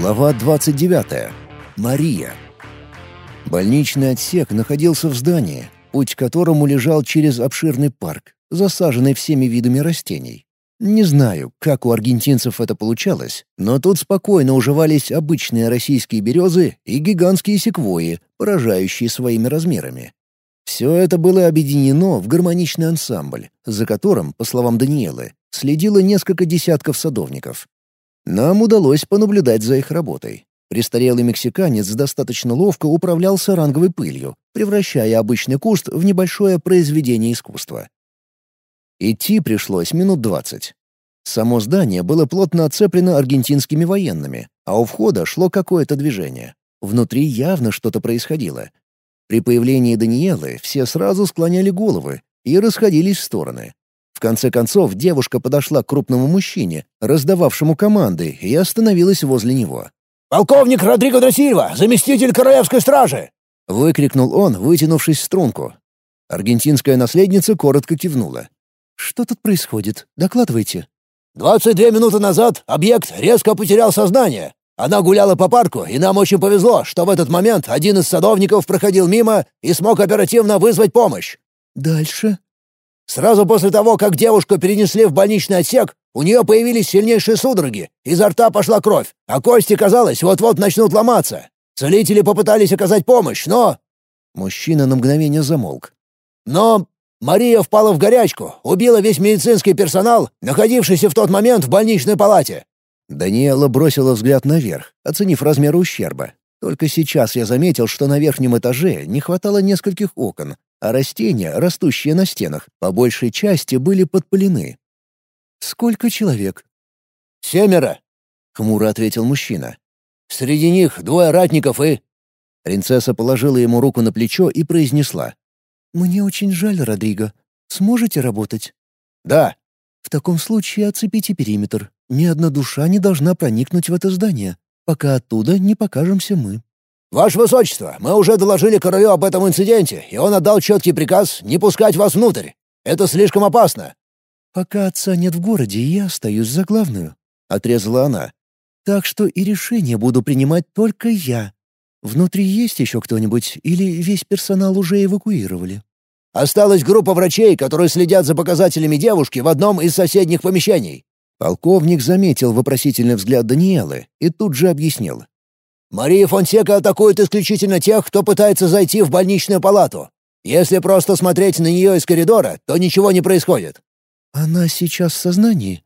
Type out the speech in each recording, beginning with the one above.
Глава 29. Мария. Больничный отсек находился в здании, путь к которому лежал через обширный парк, засаженный всеми видами растений. Не знаю, как у аргентинцев это получалось, но тут спокойно уживались обычные российские березы и гигантские секвои, поражающие своими размерами. Все это было объединено в гармоничный ансамбль, за которым, по словам Даниэлы, следило несколько десятков садовников. Нам удалось понаблюдать за их работой. Престарелый мексиканец достаточно ловко управлял саранговой пылью, превращая обычный куст в небольшое произведение искусства. Идти пришлось минут двадцать. Само здание было плотно оцеплено аргентинскими военными, а у входа шло какое-то движение. Внутри явно что-то происходило. При появлении Даниэлы все сразу склоняли головы и расходились в стороны. В конце концов девушка подошла к крупному мужчине, раздававшему команды, и остановилась возле него. «Полковник Родриго Дросильва, заместитель королевской стражи!» — выкрикнул он, вытянувшись в струнку. Аргентинская наследница коротко кивнула. «Что тут происходит? Докладывайте». «Двадцать две минуты назад объект резко потерял сознание. Она гуляла по парку, и нам очень повезло, что в этот момент один из садовников проходил мимо и смог оперативно вызвать помощь». «Дальше?» Сразу после того, как девушку перенесли в больничный отсек, у нее появились сильнейшие судороги, изо рта пошла кровь, а кости, казалось, вот-вот начнут ломаться. Целители попытались оказать помощь, но...» Мужчина на мгновение замолк. «Но Мария впала в горячку, убила весь медицинский персонал, находившийся в тот момент в больничной палате». Даниэла бросила взгляд наверх, оценив размер ущерба. Только сейчас я заметил, что на верхнем этаже не хватало нескольких окон, а растения, растущие на стенах, по большей части были подпылены. «Сколько человек?» «Семеро», — хмуро ответил мужчина. «Среди них двое ратников и...» Принцесса положила ему руку на плечо и произнесла. «Мне очень жаль, Родриго. Сможете работать?» «Да». «В таком случае оцепите периметр. Ни одна душа не должна проникнуть в это здание, пока оттуда не покажемся мы». «Ваше Высочество, мы уже доложили королю об этом инциденте, и он отдал четкий приказ не пускать вас внутрь. Это слишком опасно». «Пока отца нет в городе, я остаюсь за главную», — отрезала она. «Так что и решение буду принимать только я. Внутри есть еще кто-нибудь или весь персонал уже эвакуировали?» «Осталась группа врачей, которые следят за показателями девушки в одном из соседних помещений». Полковник заметил вопросительный взгляд Даниэлы и тут же объяснил. Мария Фонсека атакует исключительно тех, кто пытается зайти в больничную палату. Если просто смотреть на нее из коридора, то ничего не происходит». «Она сейчас в сознании?»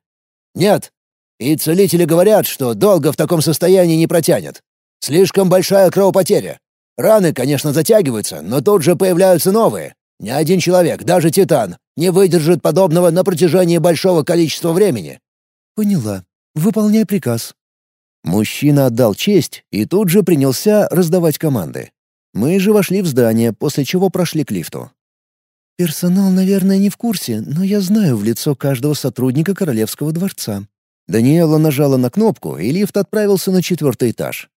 «Нет. И целители говорят, что долго в таком состоянии не протянет. Слишком большая кровопотеря. Раны, конечно, затягиваются, но тут же появляются новые. Ни один человек, даже Титан, не выдержит подобного на протяжении большого количества времени». «Поняла. Выполняй приказ», Мужчина отдал честь и тут же принялся раздавать команды. Мы же вошли в здание, после чего прошли к лифту. «Персонал, наверное, не в курсе, но я знаю в лицо каждого сотрудника Королевского дворца». Даниэла нажала на кнопку, и лифт отправился на четвертый этаж.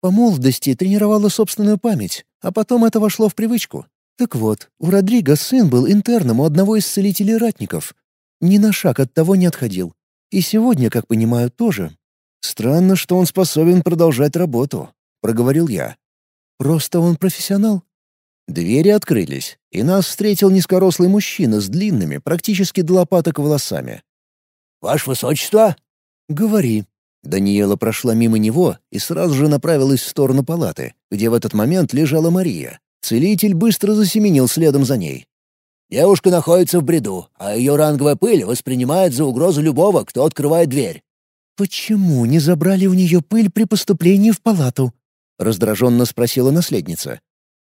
По молодости тренировала собственную память, а потом это вошло в привычку. Так вот, у Родриго сын был интерном у одного из целителей ратников. Ни на шаг от того не отходил. И сегодня, как понимаю, тоже. «Странно, что он способен продолжать работу», — проговорил я. «Просто он профессионал». Двери открылись, и нас встретил низкорослый мужчина с длинными, практически до лопаток волосами. «Ваше высочество?» «Говори». Даниэла прошла мимо него и сразу же направилась в сторону палаты, где в этот момент лежала Мария. Целитель быстро засеменил следом за ней. «Девушка находится в бреду, а ее ранговая пыль воспринимает за угрозу любого, кто открывает дверь. «Почему не забрали у нее пыль при поступлении в палату?» — раздраженно спросила наследница.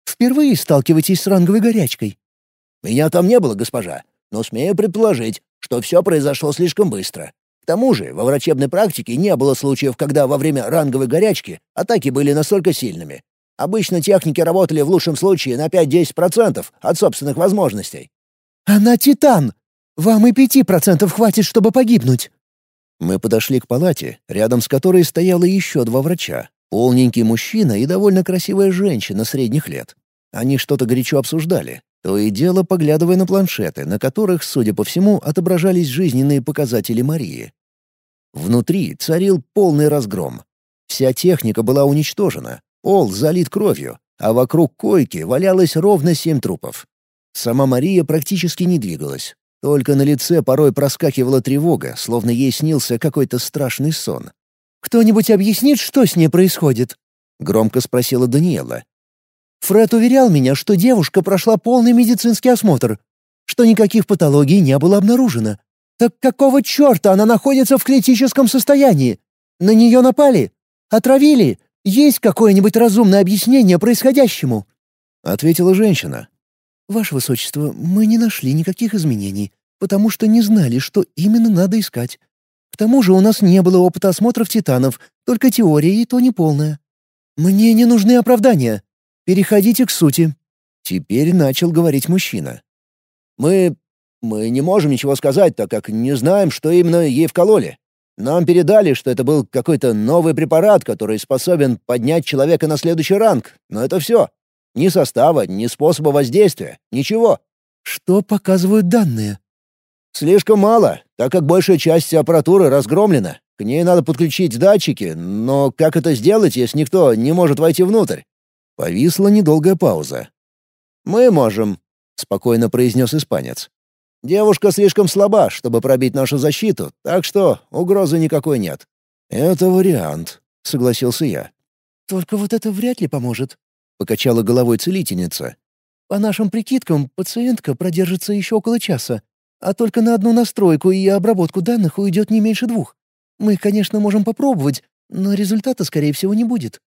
«Впервые сталкиваетесь с ранговой горячкой?» «Меня там не было, госпожа, но смею предположить, что все произошло слишком быстро. К тому же во врачебной практике не было случаев, когда во время ранговой горячки атаки были настолько сильными. Обычно техники работали в лучшем случае на 5-10% от собственных возможностей». «Она титан! Вам и пяти процентов хватит, чтобы погибнуть!» Мы подошли к палате, рядом с которой стояло еще два врача. Полненький мужчина и довольно красивая женщина средних лет. Они что-то горячо обсуждали, то и дело поглядывая на планшеты, на которых, судя по всему, отображались жизненные показатели Марии. Внутри царил полный разгром. Вся техника была уничтожена, пол залит кровью, а вокруг койки валялось ровно семь трупов. Сама Мария практически не двигалась. Только на лице порой проскакивала тревога, словно ей снился какой-то страшный сон. «Кто-нибудь объяснит, что с ней происходит?» — громко спросила Даниэла. «Фред уверял меня, что девушка прошла полный медицинский осмотр, что никаких патологий не было обнаружено. Так какого черта она находится в критическом состоянии? На нее напали? Отравили? Есть какое-нибудь разумное объяснение происходящему?» — ответила женщина. «Ваше Высочество, мы не нашли никаких изменений, потому что не знали, что именно надо искать. К тому же у нас не было опыта осмотров титанов, только теория и то неполная. Мне не нужны оправдания. Переходите к сути». Теперь начал говорить мужчина. «Мы... мы не можем ничего сказать, так как не знаем, что именно ей вкололи. Нам передали, что это был какой-то новый препарат, который способен поднять человека на следующий ранг, но это все. Ни состава, ни способа воздействия, ничего. Что показывают данные? Слишком мало, так как большая часть аппаратуры разгромлена. К ней надо подключить датчики, но как это сделать, если никто не может войти внутрь? Повисла недолгая пауза. «Мы можем», — спокойно произнес испанец. «Девушка слишком слаба, чтобы пробить нашу защиту, так что угрозы никакой нет». «Это вариант», — согласился я. «Только вот это вряд ли поможет», — покачала головой целительница. «По нашим прикидкам, пациентка продержится еще около часа, а только на одну настройку и обработку данных уйдет не меньше двух. Мы, конечно, можем попробовать, но результата, скорее всего, не будет».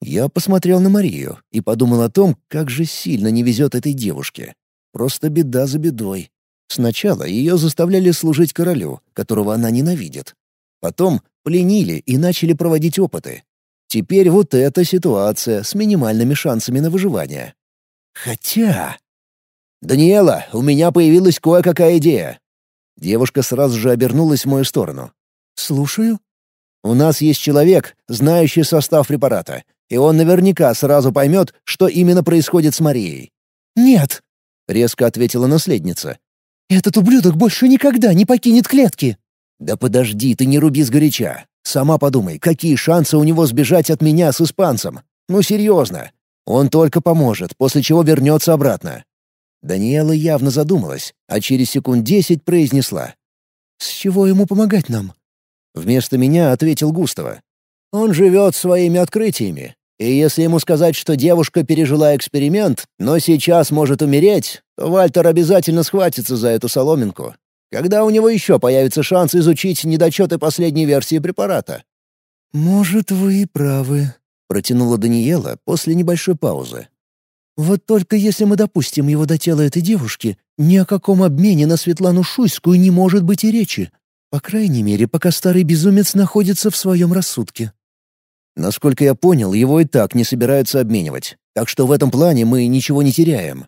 Я посмотрел на Марию и подумал о том, как же сильно не везет этой девушке. Просто беда за бедой. Сначала ее заставляли служить королю, которого она ненавидит. Потом пленили и начали проводить опыты. Теперь вот эта ситуация с минимальными шансами на выживание. Хотя... «Даниэла, у меня появилась кое-какая идея». Девушка сразу же обернулась в мою сторону. «Слушаю». «У нас есть человек, знающий состав препарата, и он наверняка сразу поймет, что именно происходит с Марией». «Нет», — резко ответила наследница. «Этот ублюдок больше никогда не покинет клетки». «Да подожди, ты не руби сгоряча. Сама подумай, какие шансы у него сбежать от меня с испанцем? Ну, серьезно. Он только поможет, после чего вернется обратно». Даниэла явно задумалась, а через секунд десять произнесла. «С чего ему помогать нам?» Вместо меня ответил Густава. «Он живет своими открытиями. И если ему сказать, что девушка пережила эксперимент, но сейчас может умереть, то Вальтер обязательно схватится за эту соломинку. Когда у него еще появится шанс изучить недочеты последней версии препарата? «Может, вы и правы», — протянула Даниэла после небольшой паузы. «Вот только если мы допустим его до тела этой девушки, ни о каком обмене на Светлану Шуйскую не может быть и речи. По крайней мере, пока старый безумец находится в своем рассудке». Насколько я понял, его и так не собираются обменивать, так что в этом плане мы ничего не теряем.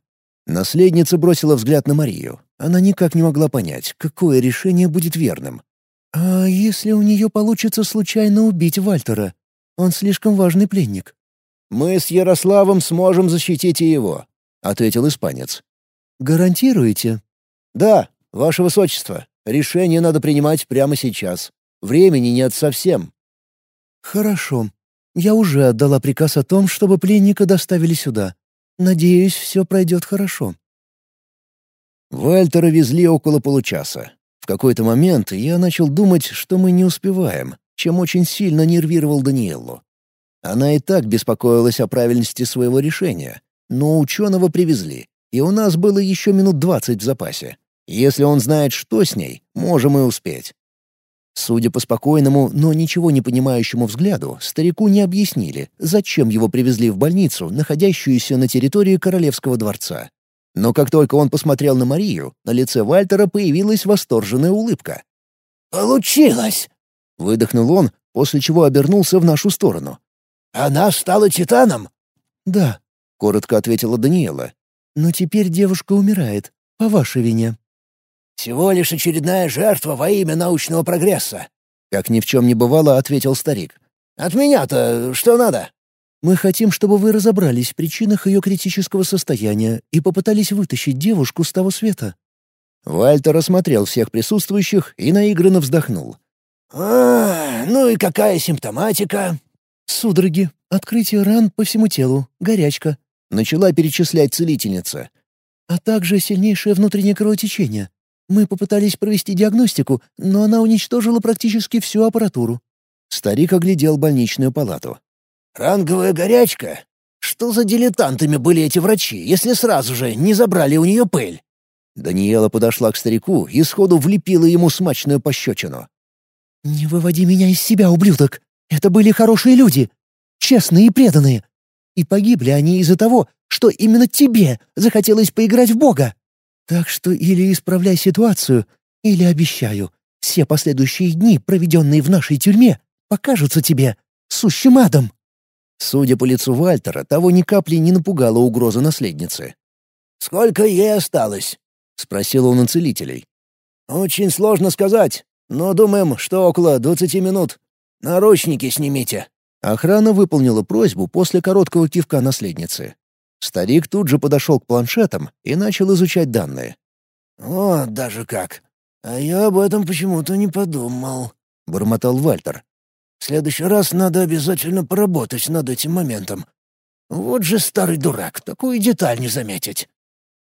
Наследница бросила взгляд на Марию. Она никак не могла понять, какое решение будет верным. «А если у нее получится случайно убить Вальтера? Он слишком важный пленник». «Мы с Ярославом сможем защитить и его», — ответил испанец. «Гарантируете?» «Да, ваше высочество. Решение надо принимать прямо сейчас. Времени нет совсем». «Хорошо. Я уже отдала приказ о том, чтобы пленника доставили сюда. Надеюсь, все пройдет хорошо». Вальтера везли около получаса. В какой-то момент я начал думать, что мы не успеваем, чем очень сильно нервировал Даниэллу. Она и так беспокоилась о правильности своего решения, но ученого привезли, и у нас было еще минут двадцать в запасе. Если он знает, что с ней, можем и успеть. Судя по спокойному, но ничего не понимающему взгляду, старику не объяснили, зачем его привезли в больницу, находящуюся на территории Королевского дворца. Но как только он посмотрел на Марию, на лице Вальтера появилась восторженная улыбка. «Получилось!» — выдохнул он, после чего обернулся в нашу сторону. «Она стала титаном?» «Да», — коротко ответила Даниэла. «Но теперь девушка умирает, по вашей вине». «Всего лишь очередная жертва во имя научного прогресса», — как ни в чем не бывало, ответил старик. «От меня-то что надо?» «Мы хотим, чтобы вы разобрались в причинах ее критического состояния и попытались вытащить девушку с того света». Вальтер осмотрел всех присутствующих и наигранно вздохнул. «А, ну и какая симптоматика?» «Судороги, открытие ран по всему телу, горячка», — начала перечислять целительница. «А также сильнейшее внутреннее кровотечение. Мы попытались провести диагностику, но она уничтожила практически всю аппаратуру». Старик оглядел больничную палату. «Ранговая горячка? Что за дилетантами были эти врачи, если сразу же не забрали у нее пыль?» Даниэла подошла к старику и сходу влепила ему смачную пощечину. «Не выводи меня из себя, ублюдок! Это были хорошие люди, честные и преданные. И погибли они из-за того, что именно тебе захотелось поиграть в Бога. Так что или исправляй ситуацию, или обещаю, все последующие дни, проведенные в нашей тюрьме, покажутся тебе сущим адом». Судя по лицу Вальтера, того ни капли не напугала угроза наследницы. «Сколько ей осталось?» — спросил он у целителей. «Очень сложно сказать, но думаем, что около двадцати минут. Наручники снимите». Охрана выполнила просьбу после короткого кивка наследницы. Старик тут же подошел к планшетам и начал изучать данные. «О, даже как! А я об этом почему-то не подумал», — бормотал Вальтер. В следующий раз надо обязательно поработать над этим моментом. Вот же старый дурак, такую деталь не заметить.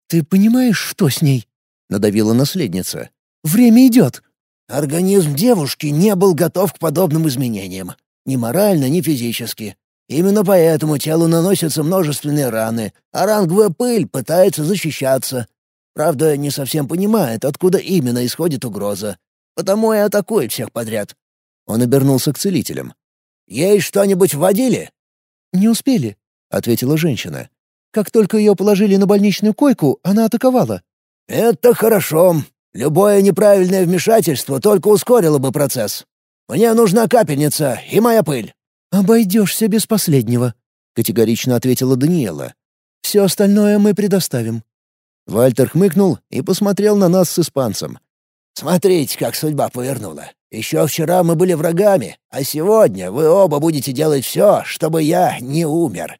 «Ты понимаешь, что с ней?» — надавила наследница. «Время идет». Организм девушки не был готов к подобным изменениям. Ни морально, ни физически. Именно поэтому телу наносятся множественные раны, а ранговая пыль пытается защищаться. Правда, не совсем понимает, откуда именно исходит угроза. Потому и атакует всех подряд. Он обернулся к целителям. «Ей что-нибудь вводили?» «Не успели», — ответила женщина. «Как только ее положили на больничную койку, она атаковала». «Это хорошо. Любое неправильное вмешательство только ускорило бы процесс. Мне нужна капельница и моя пыль». «Обойдешься без последнего», — категорично ответила Даниэла. «Все остальное мы предоставим». Вальтер хмыкнул и посмотрел на нас с испанцем. «Смотрите, как судьба повернула. Еще вчера мы были врагами, а сегодня вы оба будете делать все, чтобы я не умер.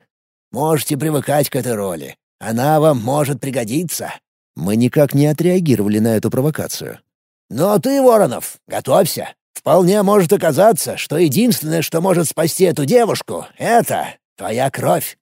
Можете привыкать к этой роли. Она вам может пригодиться». Мы никак не отреагировали на эту провокацию. «Но ты, Воронов, готовься. Вполне может оказаться, что единственное, что может спасти эту девушку, — это твоя кровь».